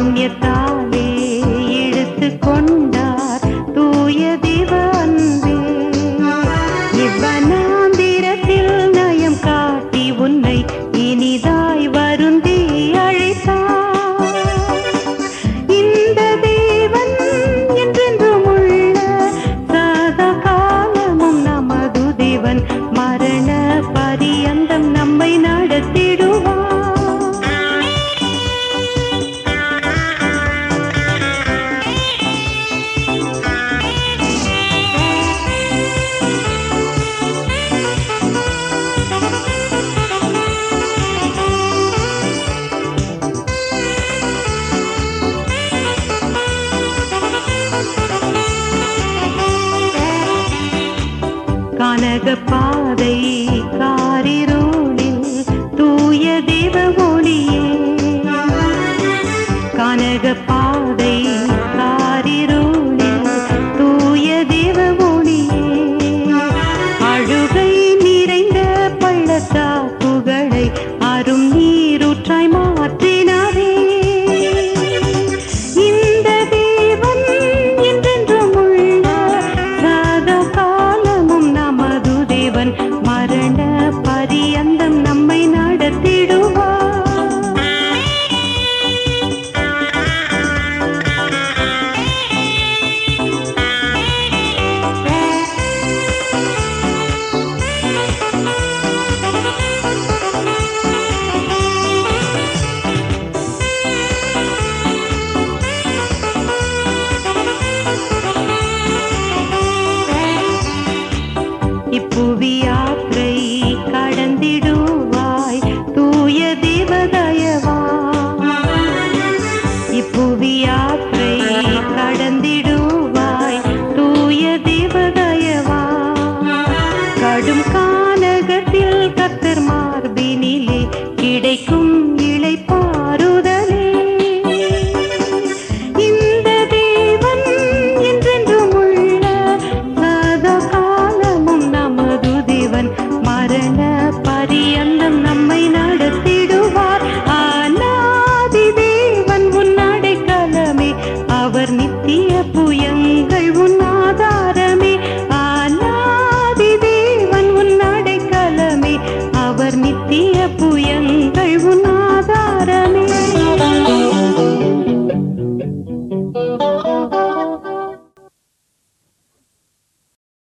был металл. வானக பாதை.